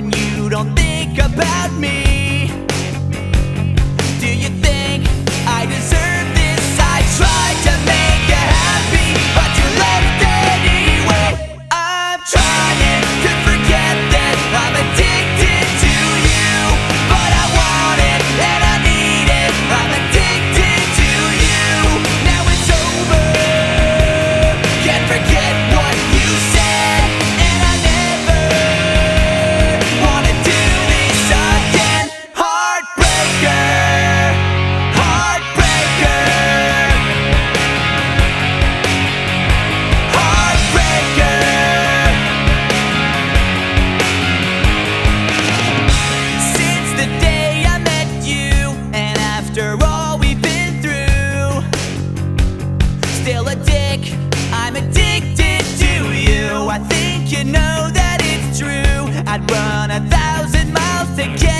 when you don't think about me. I'd run a thousand miles to get.